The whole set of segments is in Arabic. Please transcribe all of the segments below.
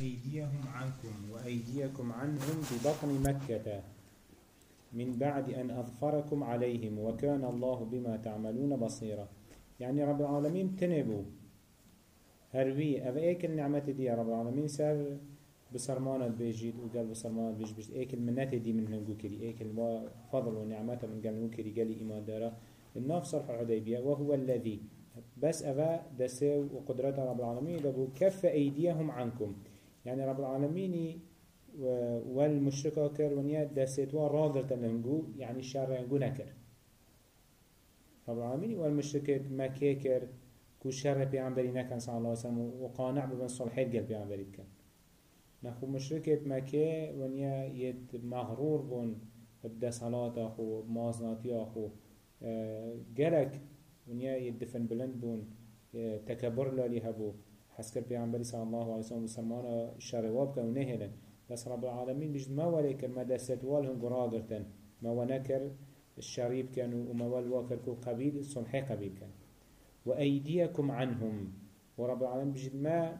أيديهم عنكم وأيديكم عنهم ببطن مكة من بعد أن أظفركم عليهم وكان الله بما تعملون بصيرا. يعني رب العالمين تنبو. هروي أفا ايك النعمة دي رب العالمين. سر بسرمانة بيجيد وقال بسرمانة بيج بيج ايك المنات دي من هنگو كري. ايك الفضل ونعمة من قال كري. قال إيمان دارا. الناف صرح الحديبية وهو الذي. بس أفا دسو وقدرات رب العالمين. دبو كف أيديهم عنكم. يعني رب العالمين والمشركة كر ونيا دستوا راغر تنهنجو يعني الشر ينجو نكر. رب العالمين والمشركة مكة كر كو شر بيعنبري نكن صلى الله عليه وسلم وقانع ببن صلحيت قل بيعنبري كن. نخو مشركة مكة ونيا يد مغرور بون بدا صلاة أخو مازناتي أخو جلك ونيا يدفن بلند بون تكبر لالي هبو. حسكر پیامبری صلی الله علیه وسلم مسلمان شرواب که نهلن بس رب العالمين بجد ما وليكر ما دست والهم قراغرتن ما ونكر الشريب كانوا وما والواكر كو قبيل صنحي قبيل كان وأيديكم عنهم. ورب العالمين بجد ما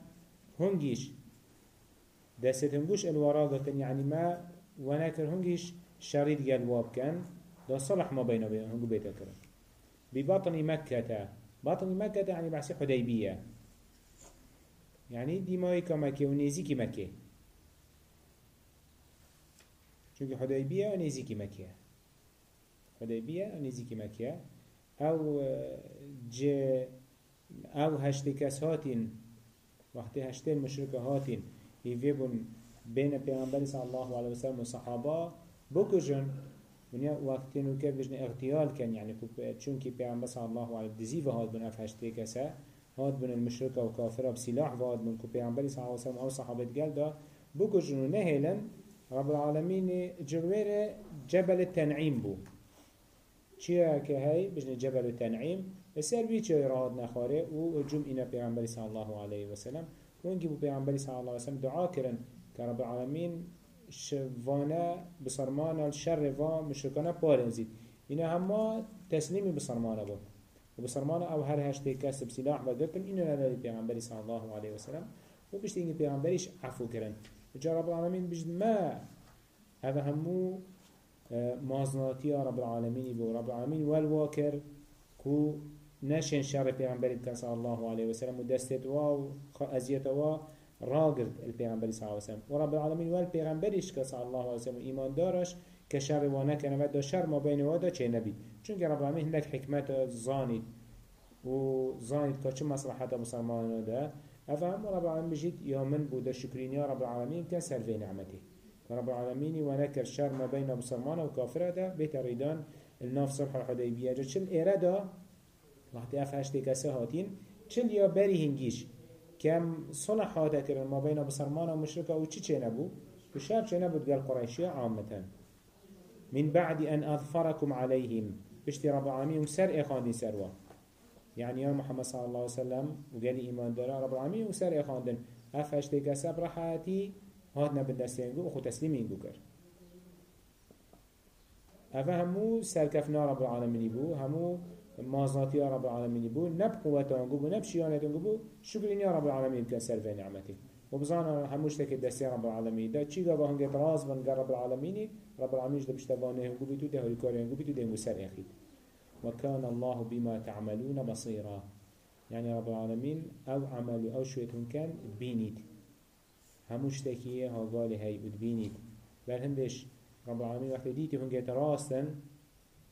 هنجيش دست هنجوش الوراغرتن يعني ما ونكر هنجيش شريط قلواب كان ده صلح ما بين هنجو بيتكر ببطن مكة بطن مكة يعني بحسي حديبية يعني ديماي كمكة ونزيكي مكة چونك حديبية ونزيكي مكة حديبية ونزيكي مكة أو ج أو هشت كس هاتين وقت هشت مشركة هاتين يفيبون بين پیغمبر صلى الله عليه وسلم وصحابة بكجن ونیا وقتی نو که بجن اغتیال کن. یعنی چونکی پیغمبر صلی الله علیه دزیو هاد بن افهشته کسه. هاد بن المشركة وكافرة بسلاح واد من كو پیغمبری صلی الله علیه وسلم أو صحابت گل دا بکشن و نهیلن رب العالمين جروير جبل التنعيم بو. چيا هی بجن جبل التنعيم. بسر بي چه راد نخاره و جم اینا پیغمبری صلی الله علیه وسلم. ونجي بو پیغمبری صلی الله علیه وسلم دعا کرن که رب العالمين شوانا بصرمانا الشر و مشركانا بارنزيد اینا هما تسليمي بصرمانا بود و بصرمانا أو هر هشته کس بسلاح و گرتن اینو نداری پیغمبری صلی الله علیه وسلم. و بشتی اینگه پیغمبریش عفو کرن جا رب العالمين بجد ما هذا همو آه، مازناتي رب العالمين بو رب العالمين. والواكر كو نشن شر پیغمبر صلى الله عليه وسلم ودستت و ازيت و راقرد البيغمبر صلى الله عليه وسلم. ورب العالمين والبيغمبرش صلى الله عليه وسلم. ايمان دارش كشر كان ودا شر ما بين ودا چه نبي چونك رب حكمت زاني و زاني كچه مصلحة مسلمان ده أفهم رب العالمين بجد يومن بود شكرين يا رب العالمين كان سلفي نعمته رب العالمين ونكر شر ما بين مسلمان وكافر ده بيت ريدان الناف صلح الحديبية جا چل إرادا وقت أفهشتي كسه هاتين چل يا بري هنجيش كم صلح هاتا كرن ما بين مسلمان ومشركة وچي چه نبو؟ وشار چه نبو قال قريشية عامة من بعد أن أظفركم عليهم بشتي رب العالمين سر إخواني سروا يعني يا محمد صلى الله عليه وسلم وقال إيمان دارا رب العالمين وسر إخواندن أفهش تيكا سبر حياتي هاتنا بالدستين وخو تسليمين كر أفا همو سركفنا رب العالمين بو همو مازناتي رب العالمين بو نب قوتان بو نب شيانتان بو شكرين يا رب العالمين كان سر نعمتي وبزانا هموش تك دستي رب العالمين ده چي غابا هنگت راز من رب العالمين رب العالمين ده بشتوانه هنگو بيتو ده هولي كاري هنگو بيتو ده هنگو سر اخيد وكان الله بما تعملون بصيرا. يعني رب العالمين أو عمل أو شويتهم كان تبينيت هموش تكيه ها قال هاي تبينيت بل هندش رب العالمين وقت ديتي هنجي راستن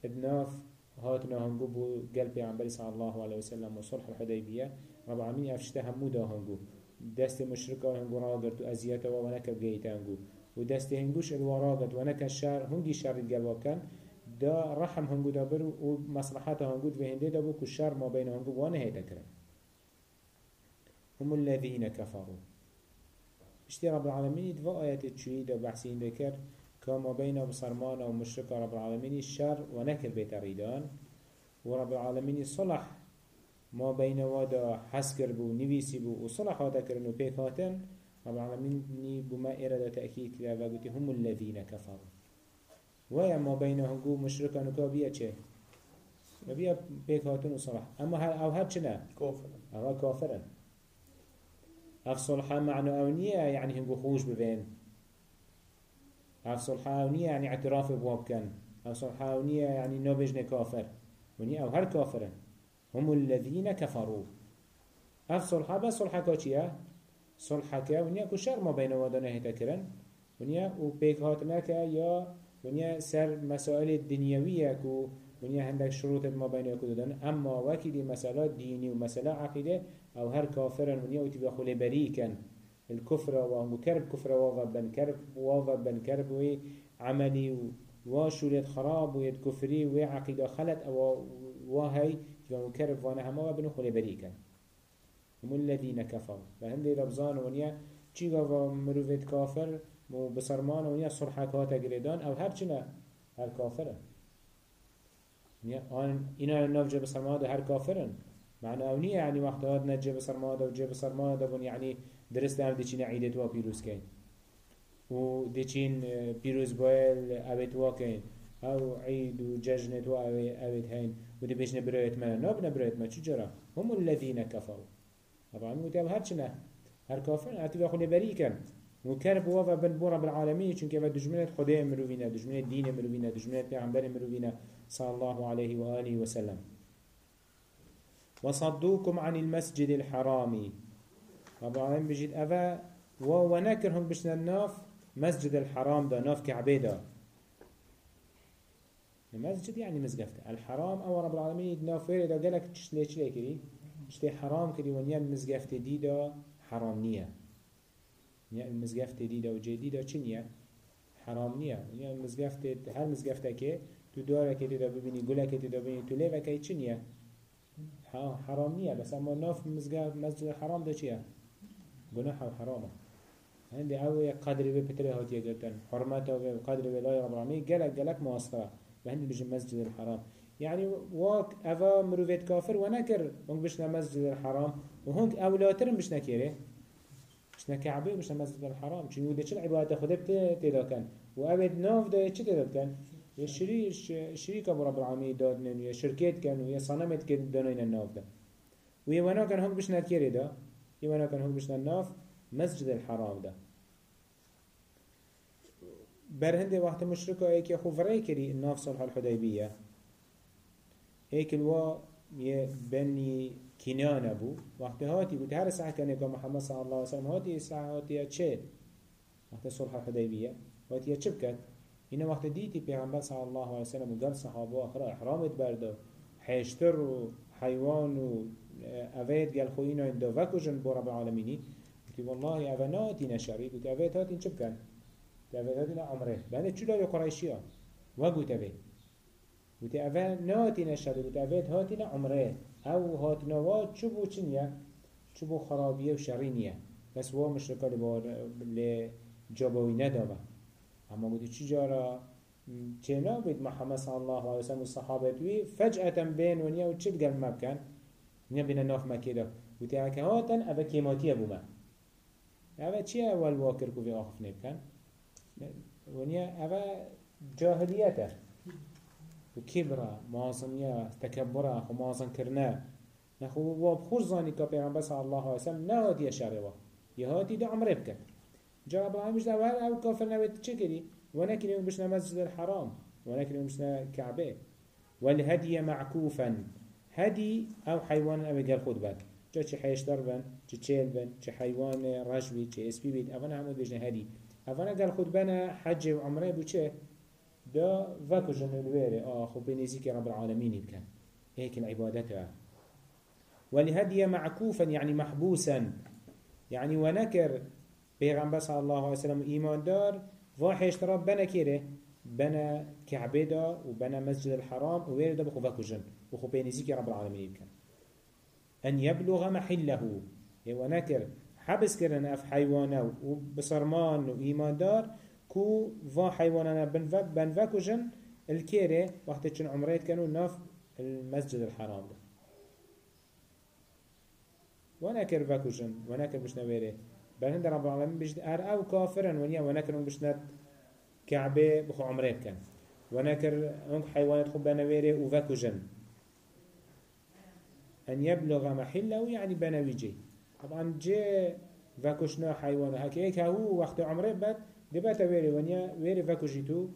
ابناف هاتنا هنجو بو قلب عمبالي صلى الله عليه وسلم وصلح الحديبية رب العالمين افشته همودا هنجو دست مشركة هنجو راغرت وازيته ونكب جيته هنجو ودست هنجوش الوراغت ونكا الشر هنجي شر القلب كان دا رحم هنگو دا برو و مصلحات هنگو دو هنده دا بو كشار ما بين هنگو وانه هيدا كرن هم الذين كفروا اشتي رب العالمين دفا آيات تشوي دا بحسين ذكر كما بين بصرمان ومشرك رب العالمين الشر ونكر بيت ريدان ورب العالمين صلح. ما بين وادا حسكر بو نويسي بو وصلح هذا كرنو بيك هاتن رب العالمين بما إرادة تأكيد كلا هم الذين كفروا. ويا ما بين هنگو مشركان وكا بيا چه؟ بيا بيك هاتون وصلاح أما هل أو هاد چنا؟ كافر أو كافرن اف صلحة معنى اونية يعني هنگو خوش ببين. اف صلحة اونية يعني اعتراف بواب كان. اف صلحة اونية يعني نوبجن كافر ونيا أو هر كافرن هم الذين كفروا. اف صلحة بس صلحة كا صلحة كا ونيا كو شر ما بين ودانه هتا ونيا و بيك هاتنك يا ونيا سر مسائل الدنيوية كو ونيا هندك شروط ما بين يكو دادن. اما وكي دي مسألة ديني ومسألة عقيدة أو هر كافرا ونيا وتبقى خلي بريكا الكفر وهم كرب كفر واغا بن كرب واغا بن كرب وي عملي وشولت خراب ويد كفري وعقيدة خلت أو وهي تبقى كرب وأنا هما وبنو خلي بريكا هم الذين كفروا. فهندي ربزان ونيا چی گاوا مروفت کافر مو بسرمان ونیا صرحك هاتا گریدان أو هر چنه هر اینا ناف جب سرماده هر کافرن. معنى أو نیه يعني وقت هاد نجب سرماده و جب سرماده ون يعني درست هم دیچین عیدت و پیروز کن و دیچین پیروز بایل اوید واکن أو عيد و ججنت و اوید هین و دی بیش نبرایت من ناب نبرایت من چجرا هم الذين كفروا طبعا متاب هر چنه هر هر تبا خلی بری کن وكرب وفا بن بورا بالعالمين و خدای مروفينا دجمنت دين مروفينا دجمنت پیغمبر مروفينا صلى الله عليه وآله وسلم وصدوكم عن المسجد الحرامي رب العالمين بجد أفا ونكرهم بشنا الناف مسجد الحرام دا ناف كعبه دا. المسجد يعني مزقفته الحرام أو رب العالمين ناف ويري دا قالك تشتلي تشتلي كري تشتلي حرام كري ونيان مزقفته دي دا حرام نية يعني المزقفته دي دا وجي دا چنية حرام نية يعني المزقفته هر مزقفته كي تو تدا ببینی گله که تدا ببینی تو چی نیه حرام نیه بس اما ناف مسجد حرام ده چیه گناه و حرامه هندی أو یک قدری به پتره هاتیه گرتن. حرمت و قدر به لای رب گلک گلک مواسطه و هندی بجن مسجد الحرام يعني واك أفا مروفيت كافر ونكر هنك بشنا مسجد الحرام وهنك أولاترم بشنا كيري بشنا كعبه بشنا مسجد الحرام چون وده چل عبادة خده بتدا كان وأبد ناف ده چه تدا كان يا شريش شريك أبو رب العالمين دادن يا شركات كانوا يا صنمت كان دانين الناف ده وأنا كان هم بشنا كيري ده يا وأنا كان هم بشنا الناف مسجد الحرام ده برهند وقت مشركة ايك يخو فرأي كري الناف صلح الحديبية ايك الوا يا بني كنان ابو وقت هاتي بود هر ساعة كان يقول محمد صلى الله عليه وسلم هاتي ساعة هاتي اتشيل وقت صلح الحديبية هاتي اتشبكت اینا وقت دیتی پیغمبر صلی الله علیه وسلم و گل صحابه آخر احرامت برده حیشتر و حیوان و آه، اوید گل خوینا این دو وکجن بو رب العالمینی؟ گوتی والله اوه ناتی نشری. گوتی اوید هاتین چه بکن؟ اوید هاتین عمره. بنده چو داری قرائشی ها و گوتی اوه ناتی نشری گوتی اوید هاتین عمره أو هاتین واد چو بو چنیه؟ چو بو خرابیه و شرینیه بس وا مشرکا لجابوی ندامه اما قلت چی جارا چنا بيت محمد صلى الله عليه وسلم والصحابة وي فجأة بين ونيا وتشد قلب مكان نيا بين ناف مكيدا قلت هكا هاتن أبا كيماتي أبو ما أبا چي أول واكر كو في آخف نبكن ونيا أبا جاهليته وكبرة معاصمية تكبرة خو معاصم كرنا نخو واب خوش زاني كا پیغمبر صلى الله عليه وسلم نهاتي يشاروا يهاتي دا عمره بكن جا إبراهيم مش ده أو كافر نويت چه كري ونكن يوم بشنا مسجد الحرام. ونكن يوم بشنا كعبه والهدي معكوفا هدي أو حيوان أو قال خود بك جا چه حيش دربن چه چيل بن چه حيوان رجبي چه اسبي بيت اونا همو بجنا هدي اونا قال خود بنا حج و عمره بو چه؟ دا وكو جنلويري آه خو بنزيك رب العالمين بكن هيك العبادة والهدي معكوفا يعني محبوسا يعني ونكر پیغمبر صلی الله علیه وسلم ایمان دار. و حشترا بنا کیره؟ بنا كعبه دا و بنا مسجد الحرام و ويرد بخو فاكوجن وخو بينزيك رب العالمين بكن أن يبلغ محله. هو نكر حبس كرن اف حيوانا و بصرمان و ايمان دار. كو فا حيوانا بن فاكوجن الكيري وقت چن عمريت كانوا ناف المسجد الحرام ده. ونكر فاكوجن ونكر مش نويره بل هند رب العالمين بجد ار أو كافرا ونيا ونكر بشنت كعبة بخو عمره بكن. ونكر هنك حيوانات خو بنويره وفكو جن. أن يبلغ محله يعني بنويجي. طبعا جي وكشنا حيوان. هكا ايك هو وقت عمره بد دبتا ويري ونيا ويري وكشيتو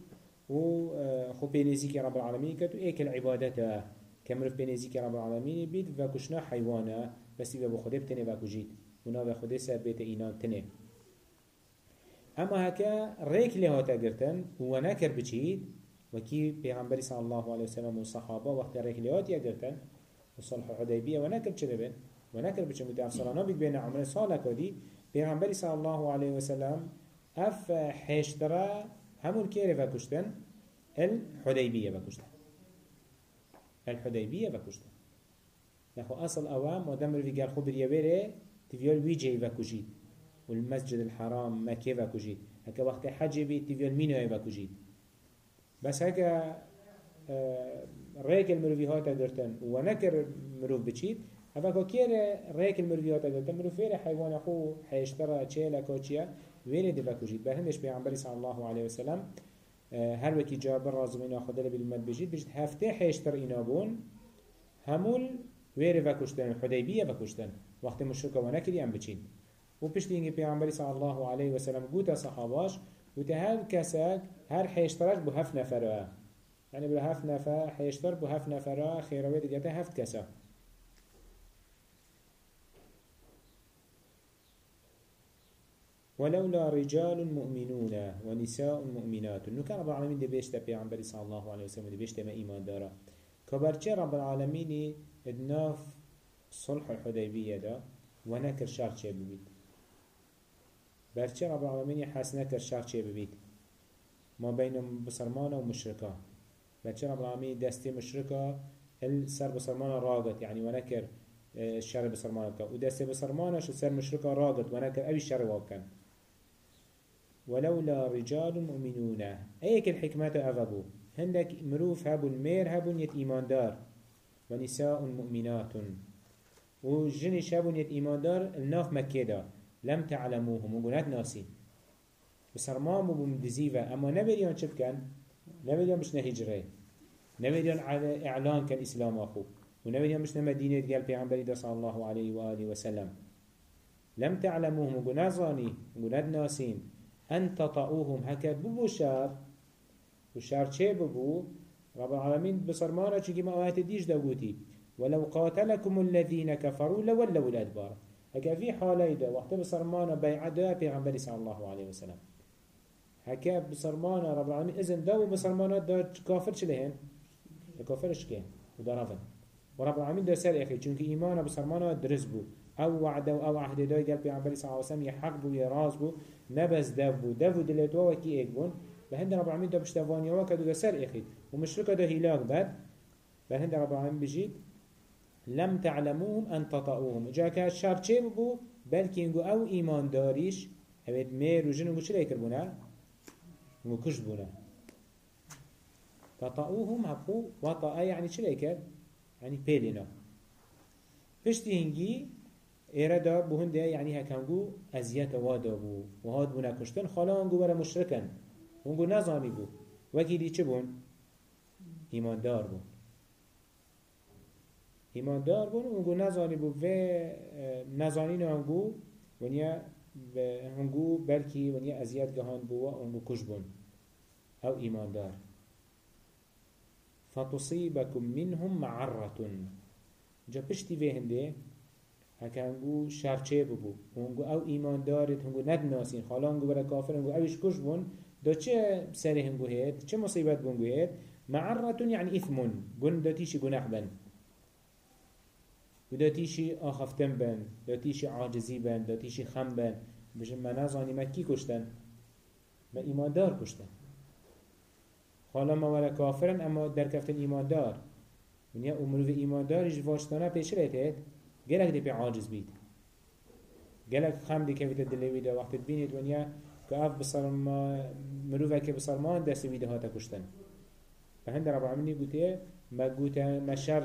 و آه، خو بينيزيك رب العالمين كتو إيك العبادة كمرف بينيزيك رب العالمين بيت وكشنا حيوانا بس يبقى بخده بتنه وكجيت ونا بخده سر بيت إينان تنه أما هكا ريك لهاتا قرتن هو نكر بچيد وكي پیغمبری صلى الله عليه وسلم والصحابة وقت ريك لهات يقرتن وصلح حديبية ونكر چه بين ونكر بچه متعف صلانا بيت بين عمر صالة پیغمبری صلى الله عليه وسلم اف حشترا همون كيري فكشتن الحديبية فكشتن الحديبية فكشتن نخو أصل أوام ودمر في قال خبر يبيري تفيول ويجي فكشيد والمسجد الحرام مكة فكشيد هكا وقت حج بيت تفيول مينو فكشيد بس هكا آه ريك المروفي هاتا ونكر مروف بچيد. هفا كير ريك المروفي هاتا درتن مروف فير حيوان أخو حيشترى تشيلا كوتشيا وين دي فكشيد بهندش بيعنبري صلى الله عليه وسلم آه هر وكي جابر رازمين أخذ بالمد بجيد بجد هفته حيشتر إنابون همول ويري فكشتن الحديبية فكشتن وقت مشركة ونكري أم بچين و پشتی اینگه پیامبری صلی الله علیه و سلم گوتا صحاباش هر کسک هر حیشترش بو هفت نفره يعني بلا هفت نفر حيشتر بو هفت نفره خيروية دقيقة هفت كسا ولولا رجال مؤمنون ونساء مؤمنات. نو كان رب العالمين دي بيشتا بيعنبري صلى الله عليه وسلم دي بيشتا ما إيمان دارا كبرچه رب العالمين ادناف صلح الحديبية دا ونكر شرط چه ببيت برچه رب العالمين حس نكر شرط چه ببيت ما بين بسرمان ومشركان برچه رب العالمين دستي مشركة السر بسرمان راقت يعني ونكر الشر بسرمان بكا ودستي بسرمان شو سر مشركة راقت ونكر أبي الشر وابكن ولولا رجال مؤمنون. ايك الحكمة أغبو؟ هندك مروف هبو المير هبو يت إيمان دار ونساء مؤمنات. وجنش هبو يت إيمان دار الناف مكة دا. لم تعلموهم وقنات ناسين بسرمان بو مدزيفة أما نبريان چه بكن؟ نبيديان مش نهجره نبيديان على إعلان كان إسلام أخو. ونبيديان مش نمدينة قال بيعنبري دا صلى الله عليه وآله وسلم لم تعلموهم وقنازاني وقناد ناسين أن تطعوهم. هكا ببو شار وشار چه ببو؟ رب العالمين بصرمانا چونكي ما آيات ديش داوتي ولو قاتلكم الذين كفروا لولوا الأدبار. هكا في حالة دا وقت بصرمانا بيعة دا بيعنبري صلى الله عليه وسلم. هكا بسرمانا رب العالمين إذن دو بسرمانا دا كافر چلهن كافرش كين ودا رفن ورب العالمين دا سر أخي چونك إيمانا بسرمانا درس بو. أو وعد أو عهد داي قلب عبالي صلى الله عليه وسلم يحق بو يراز بو نبس دف بو دف دلتوا وكي ايك بون. بهند رب العالمين دا بشتفانيا وكدو دا سر أخي ومشركة دا هلاك بد بهند رب العالمين بجيت لم تعلموهم أن تطأوهم جاك الشر چه بو؟ بلكي انگو أو إيمان داريش اوید مير و جنو چه لیکر بونه؟ وكش بونا تطأوهم هبو وطأ يعني چلي كر يعني بيلنا پشتی هنگی ایره دا بهن ده يعني هكانگو ازیت وادا بو. و هاد بونا کشتن خالا هنگو برا مشرکن. هنگو نزانی بو. وکی دی چه بون؟ ایماندار بون. ایماندار بون هنگو نزانی بو. و نزانین هنگو ونیا هنگو بلکی ونیا ازیاد گهان بو و هنگو کش بون. أو ایمان دار فتصيبكم منهم معرة. جا پشتی به هنده هەکەنگو شەرچێ او ایمان ئەو ند هەنگو خالا هنگو برا کافر هنگو ئەویش کش بون. دا چه سره هنگو هید؟ چه مصیبت بونگو هید؟ هێت معرضون یعنی إثم دا تیشی گناه بن. ودتيشي آخفتن بن دا تیشی عاجزی بن دتيشي خم بن. بجن منازانی مکی کشتن؟ كي کشتن؟ ما ایمان دار کشتن؟ خالا ما ولا کافرن اما در کفتن ایمان دار یعنی امروز ایمان دارش واشتانه پیش رتت گلک دی پی عاجز بید گلک خم دی که دلوی ده وقت بینید ونیا که اف بصر ما مروفه که بصر ما دست ویده ها تکشتن فهند رب العالمین گوته ما گوته ما شر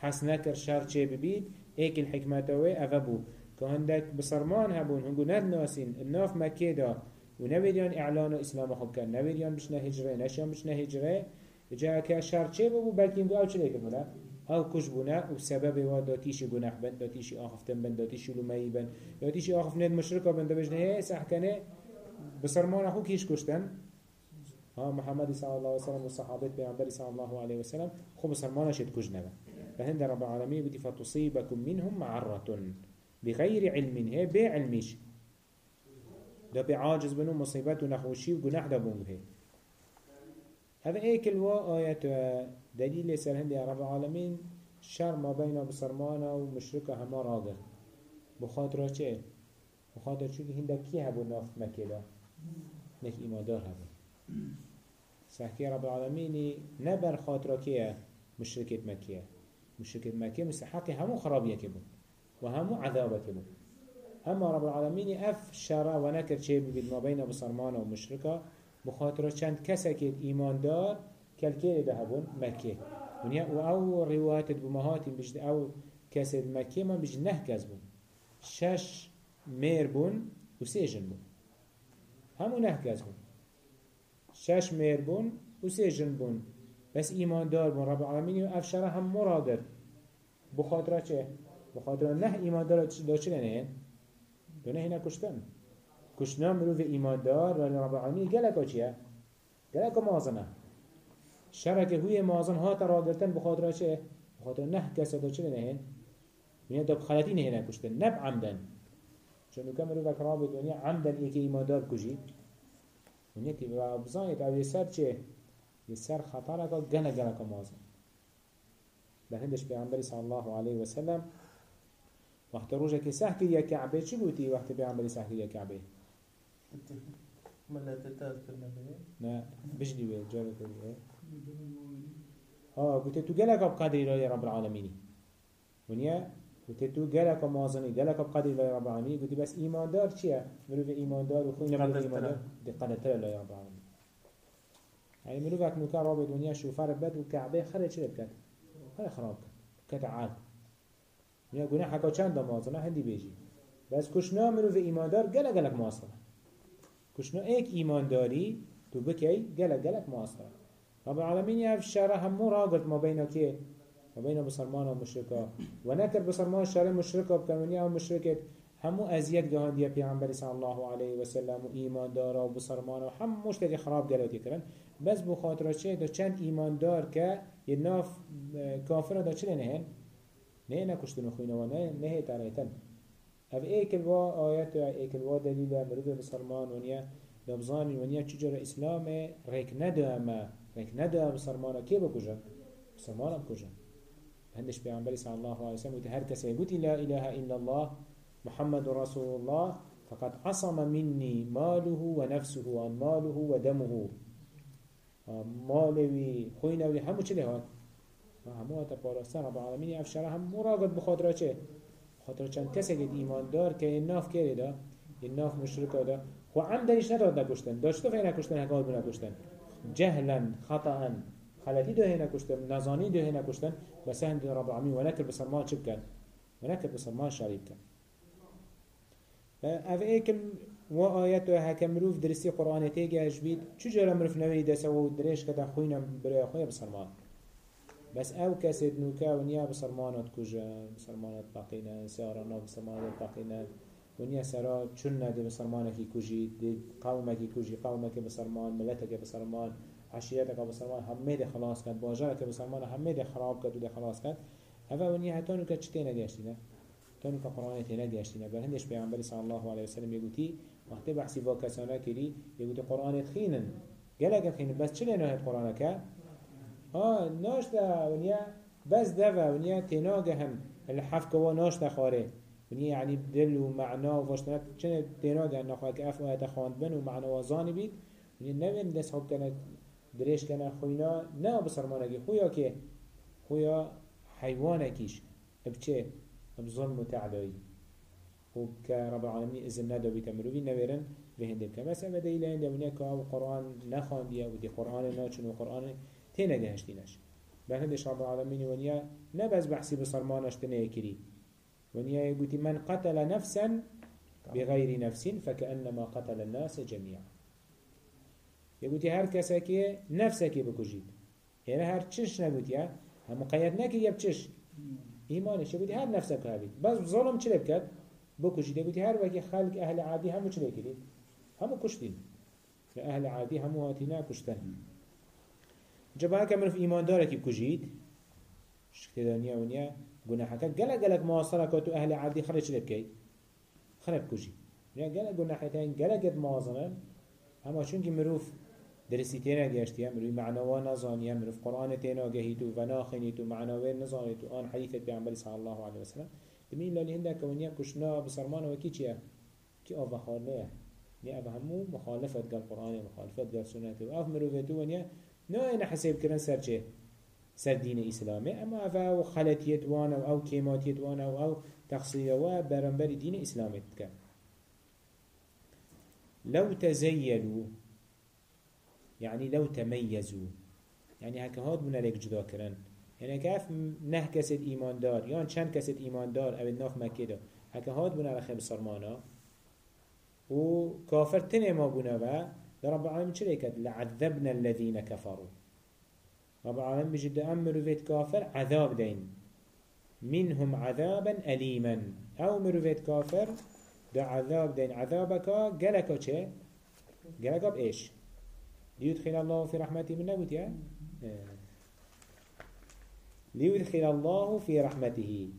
حس شر چه ببید ایک الحکمت وی افبو که هندک بصرمان هبون هنگو ند ناسین الناف مکه دا. ونبيديان إعلان إسلام خب كان نبيديان بشنا هجرة نشيان بشنا هجرة جا که شر چه ببو بلکه اینگو أو چه أو كش بنا وسبب وا داتيشي جناح بن داتيشي آخفتن بن داتيشي لمي بن داتيشي آخفتن مشركة بن دبجنه هي سحكنه بسرمان أخو كيش كشتن ها محمد صلى الله عليه وسلم والصحابة بيعنبري صلى الله عليه وسلم خو بسرمان شد كجنبه فهند رب العالمين بدي فتصيبكم منهم معرة بغير علم هي بعلمش ده بعاجز بنو مصيبات ونخوشي وجناح ده بونغه هذا ايك الوا آيات دليل سر هندي رب العالمين شر ما بين بسرمانا ومشركة هما راقر بخاطر چه؟ بخاطر چونك هنده كي هبو نافت مكه ده نك ايمان دار هبو سحكي رب العالمين نبر خاطر كيه مشركة مكيه مشركة مكيه مستحقي همو خرابية كبو وهمو عذابة كبو اما رب العالمين اف شر ونكر چه ما بين بسرمانا ومشركة بخاطر چند کسکت ایمان دار کلکه ده هبون مکه. ونیا و أو روایت بمهات بجد أو کسی مکه ما بجد نه کس بون. شش میر بون و سه جن بون. همون نه کس بون. شش میر بون و سه جن بون. بس ایمان دار بون رب العالمین و افشاره هم مرادر. بخاطر چه؟ بخاطر نه ایمان دار داشته نه دونه هینا کشتن. كشنا مروف إيمان دار رب العالمين گلک چیه؟ گلک مازنه. شبکه هوی مازن ها را بخاطر چه بخاطر نه کسی دو چه نهین یعنی بینه دو بخلطی نهین کشتن نب عمدن. چون که مروف وکرام بدونی عمدن یکی ایمادار کجی اون یکی بزن یک سر چه؟ یه سر خطر اکا گنه گنه که مازن. در هندش پیغمبری صلی الله علیه وسلم وقت روژه که سه که یک کعبه چی بودی؟ وقت پیغمبری سه که یک کعبه ملت تذکر نبیه؟ نه بجنی بیه جاره کنیه وي آه قلت تو جالك بقدر الله رب العالمين ونيا قلت تو جالك مازني جالك بقدر الله رب العالمين قلت بس إيمان دار چيا مروف إيمان دار وخوين مروف إيمان دار دي قدر الله رب العالمين يعني مروفك نوكا رابط دنيا شوفار بد وكعبه خرج شرب كد خرج خراب كد كتعال ونيا قلنا حكا چند مازنه هندي بيجي بس كشنا مروف إيمان دار جالك جالك مازنه كشنو ايك ايمان داري تو بكي جلك جلك مواصلة رب العالمين يعرف الشارع هم راقت ما بين كي ما بين بصرمان ومشركة. ونكر بصرمان الشارع مشركة بكمانية ومشركة. همو ازياد جهان دي پیغمبر صلى الله عليه وسلم و ایمان دارا و بسرمان و مشتاق خراب گلوتی کرن بس بو چه دا چند ایمان دار که یه ناف کافر دا چه نهن؟ نه نکشتن خوینه و نه نه تاریتن اف ایکل وا آیت و ایکل وا دلیل مروف بسرمان ونیا دبزانی ونیا چجور اسلام ریک ندامه. ریک ندامه بسرمانه کی بکجه بسرمانه بکجه هندش پیامبری صلی الله علیه وسلم و هر کسی گوتی لا اله الا الله محمد رسول الله فقد عصم مني ماله ونفسه وماله ودمه مالوي خوينوي همو چه لهات همو هتا پاراستان رب العالمين افشاره هم مراقب بخاطره چه خاطر چند کسی که ایمان دار که این ناف کری دا این ناف مشرک دا خو عمدنش نداد نکشتن داشته فی نکشتن بو نکشتن جهلا خطا خلطی ده نکشتن نزانی ده نکشتن بس هند رب العالمین. و نکر بسرمان چه بکن و نکر بسرمان شریب کن اف و آیت و هکم مروف درستی قرآن تیگه اجبید چجورا مروف نوی دسته و درش کده خوینم برای خوی بسرمان؟ بس أو كسد نوكا ونيا بسرمانات كوجا بسرمانات باقينا سيارانا بسرمانات باقينا ونيا سرا چون دي بسرمانكي كوجي دي قومكي كوجي قومك بسرمان ملتك بسرمان عشيرتك بسرمان همه دي خلاص كد باجرك بسرمان همه دي خراب كد ودي خلاص كد هفا ونيا هتانو كد چتينا گشتينا تانو كقرآن تينا گشتينا بل هندش پیغمبر صلى الله عليه وسلم يقولي وقت بحثي واكسانا كري يقولي قرآن تخينن قالك تخينن بس چلي نهت قرآنك ها ناش ده ونیا بس ده ونیا تناگه هم. الحف كوا ناش ده خاره. ونیا يعني دل و معنا و واشتنات چنه تناگه نخواه که اف آیت خواند بن و معنا وزانی بید. ونیا نوین دست حب کنه درش کنه خوینا نه بسرمانگی خویا که؟ خویا حیوانکیش بچه بظلم و تعدایی. و كرب العالمين إذن نادو بيتمروفي نويرن بهندب كما سبب إلى هند ونيا كاو قرآن نخان ديا ودي قرآن ناچن وقرآن تينا جهشتينش بهندش رب العالمين ونيا نبز بحسي بصرمانش تنه كري ونيا يقول من قتل نفسا بغير نفس فكأنما قتل الناس جميعا. يقول هر كسا كي نفسك بكجيد يعني هر چش نقول يا؟ هم قيد نكي يبچش إيمانه شو بدي هر نفسك هابي بس ظلم بكت بكشي ده بدي هر وكي خلق أهل عادي همو چلي كده همو كشتين. أهل عادي همو هاتينا كشتن. جبها كمن في إيمان دارك بكجيد شكت دنيا ونيا. جناحك جل جلك معاصرة كتو أهل عادي خرج لبكي خرب كجي يعني جل جناحتين جل جد معاصرة. أما شون كي مروف درسي تينا جاشتيا مروي معنوا نظانيا مروف قرآن تينا جهيتو وناخنيتو معنوا نظانيتو آن حديثة بيعنبالي صلى الله عليه وسلم دمين لالي هندك ونيا كشنا بسرمان وكي چيا كي أفا خاليه ني أفا همو مخالفة قال قرآن مخالفة قال سنة وأف مروفتو ونيا نو أنا حسيب كرن سر چه؟ سر دين إسلامي أما أفا أو خلطيت وأنا أو كيماتيت وأنا أو تقصير وبرنبر دين إسلامي تكن لو تزيلوا يعني لو تميزوا يعني هكا هاد بنا لك جدا كرن يعني كيف نه كسد إيمان دار يعني چند كسد إيمان دار أو الناف مكة دا هكا هاد بنا لخي بصرمانا و كافر تنه ما بنا و رب العالمين لكت لعذبنا الذين كفروا رب العالمين بجد أمر فيت كافر عذاب دين منهم عذابا أليما أو مروفيت كافر دا عذاب دين عذابك قلقا چه؟ قلقا بإيش؟ ليدخل الله في رحمته من نبوت يا؟ آه. ليدخل الله في رحمته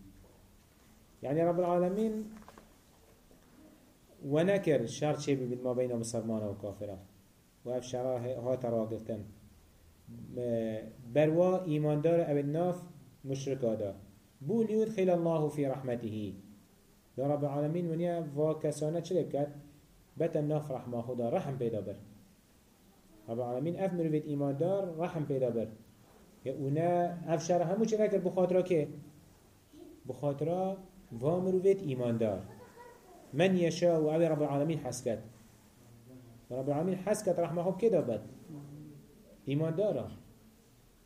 يعني رب العالمين ونكر شرط شيء ما بين مسلمان وكافرة وهف شراه هات بروا إيمان دار أو الناف مشركا دا بو ليدخل الله في رحمته. يا رب العالمين ونيا واكسانة چلب كد بتا الناف رحمه خدا رحم بيدا بر. رب العالمين اف مروفيت إيمان دار رحم بيدا بر. اونا اف شر همو چه نکر بخاطرا که؟ بخاطرا إيمان دار من يشاء و رب العالمين حسكت رب العالمين حسكت رحمه خب كده بد إيمان داره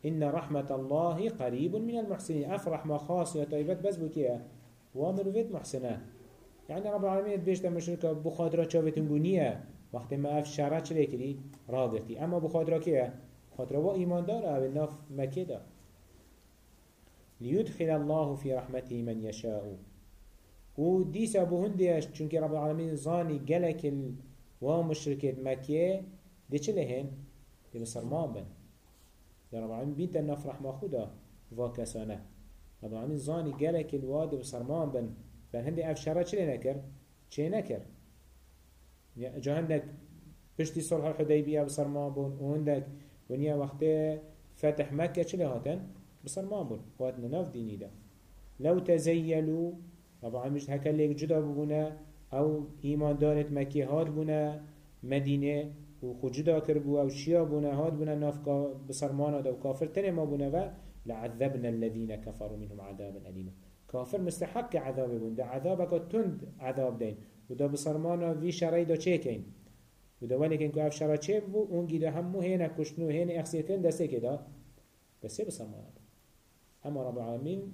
إن رحمة الله قريب من المحسنين. أفرح ما خاص يا طيبات بس بكية. وامروفيت محسنة. يعني رب العالمين بيشتا مشركة بخاطرة شافتن بنية. وقت ما اف شرع چلي كري راغرتي اما بخاطرة كيه خاطرة و ايمان دار أو الناف مكة دا ليدخل الله في رحمته من يشاء و ديسا بهنديش چونك رب العالمين زاني قلق ال و مشركة مكة دي چه لهن؟ دي بسرمان بن. يا رب العالمين بيت الناف رحمة خدا وكسانه رب العالمين زاني قالك الواد بصرمان بن بل هندي اف شرع چلي نكر چه نكر جا هندك بشتي صلح الحديبية بصرمان بون وهندك ونيا وقت فتح مكة چلي هاتن؟ بصرمان بون وقت نناف ديني ده لو تزيلوا العالمين مش هكا ليك جدا ببونا أو ايمان دارت مكي هات بونا مدينة و خجدا کربو أو شیا بونا هاد بونا ناف بصرمانا دا و کافر. تنه ما بونا و لعذبنا الذين كفروا منهم عذابا أليما كافر مستحق عذاب بون ده عذابك تند عذاب دين وده بصرمانا في شرعي ده چه وده واني كن كو شرع چه بو؟ اونگي ده همو هنا كشنو هنا اخسيتين دسته كده دسته بصرمانا اما رب العالمين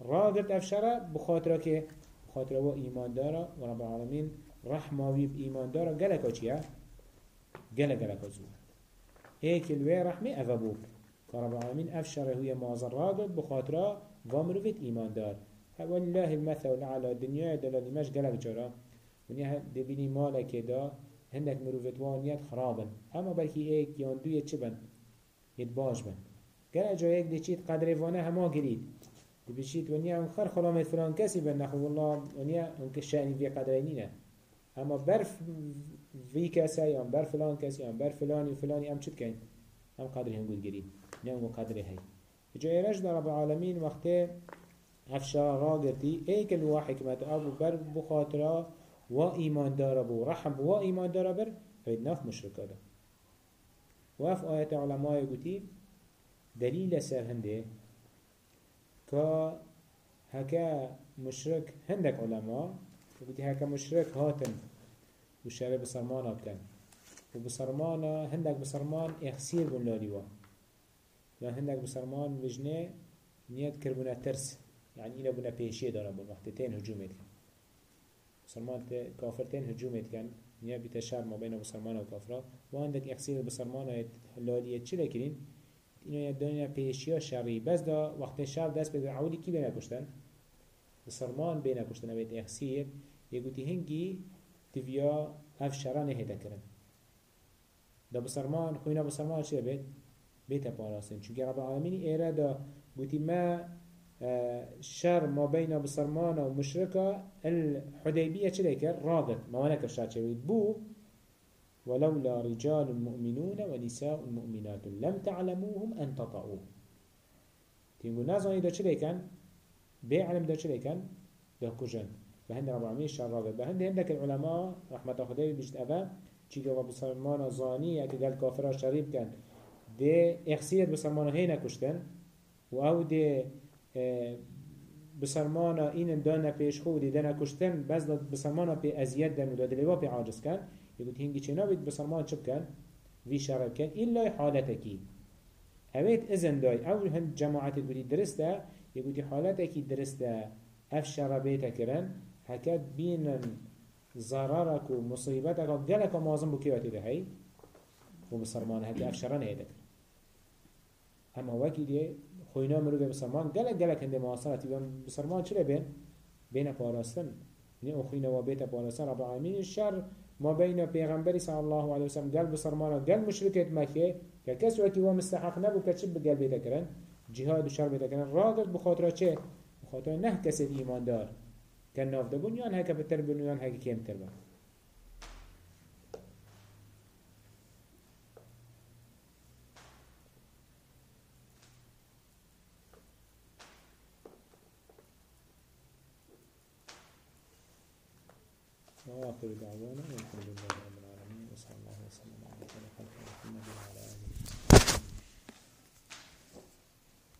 راقب اف شرع بخاطره که بخاطره و ایمان داره و رب العالمين رحمه وی ایمان داره گلکا چیه؟ گلک گلکا زور هيك الوي رحمه افبوك فرب العالمين أفشر هي مازر راقب بخاطرة وامروفت إيمان دار والله المثل على الدنيا دلالي مش قلق جرا. ونيا دبيني مالك دا هندك مروفت وانيات خرابا اما بلكي ايك ياندو يتشبن يتباش بن قلق جا ايك دي چيت قدر وأنا هما قريد دي بشيت ونيا خر خلامت فلان كسي بن نخو والله ونيا انك الشأني في قدرينينا اما برف في كسي ام بر فلان كسي ام بر فلاني وفلاني أم چت كين أم قدر هم قد قريد نعم قدره هي. جا إيرش در رب العالمين وقت افشار راقتي ايك الوا حكمت ابو بر بخاطرة و ايمان دار بو رحم و ايمان دار بر ناف مشركه ده وف آيات علماء قتي دليل سر هنده كا هكا مشرك هندك علماء قتي هكا مشرك هاتن. وشارع بسرمانا بكن. وبسرمانا هندك بسرمان إخسير بن لاليوه لا هندك بسرمان مجنه نيت كربنا ترس. يعني إنا بنا بيشي دارا بون. وقت تين هجومت كان بسرمان كافرتين هجومت كان نيا بيتشار ما بين بسرمان وكافرة. وعندك إحسين بسرمان هلالية چلا كرين؟ اینو یدانینا پیشیا شری بس دا وقت شر دست به عولی کی بینه کشتن بسرمان بینه کشتن بیت اخسیر یکوتی هنگی تیویا اف شرا نهیده کرن دا بسرمان خوینا بسرمان بید؟ بيت باراسن چونك رب العالمين إيرا دا قوتي ما شر ما بين بسرمان ومشركة الحديبية چه ليكر راغت ما ونكر شاد شويد بو ولولا رجال مؤمنون ونساء مؤمنات لم تعلموهم أن تطعوه تنقول نازعني دا چه ليكن بي علم دا چه ليكن دا كجن بهند رب العالمين الشر راغت بهند. هندك العلماء رحمة الله بجد أبا چيكا وبسرمان زاني اكي قال كافرها شريب كان ده اخسیت بسرمانا هی نکشتن. و أو ده بسرمانا این دانا پیش خودی ده نکشتن. بس داد بسرمانا پی ازیت دن و داد لیوا پی عاجز کن. یکوت هنگی چه نابید بسرمان چپ کن. وی شرب کن. ایلا حالتکی اوید ازن دای. أو هند جماعت گوتی درسته. یکوتی حالتکی درسته. اف شربیت کرن هکت بینن ضررك ومصيبتك قالك معظم بكيواتي ده هي وبصرمان هكي أفشران هيدك هم وکی دیه خوینا مرو بسرمان گلک گلک هنده معاصرتی بسرمان چرا بین؟ بین پاراستن. نه أو خوینا و بیت پاراستن. رب العالمین شر ما بین پیغمبری صلی الله علیه وسلم گل بسرمان گل مشرکت مکه که کسی وکی و مستحق نبو بگل بیت کرن؟ جهاد و شر بیت کرن. راگرد بخاطر چه؟ بخاطر نه کسی ایمان دار که ناف دبون یان هکا بتر بون یان هکا کم تر بون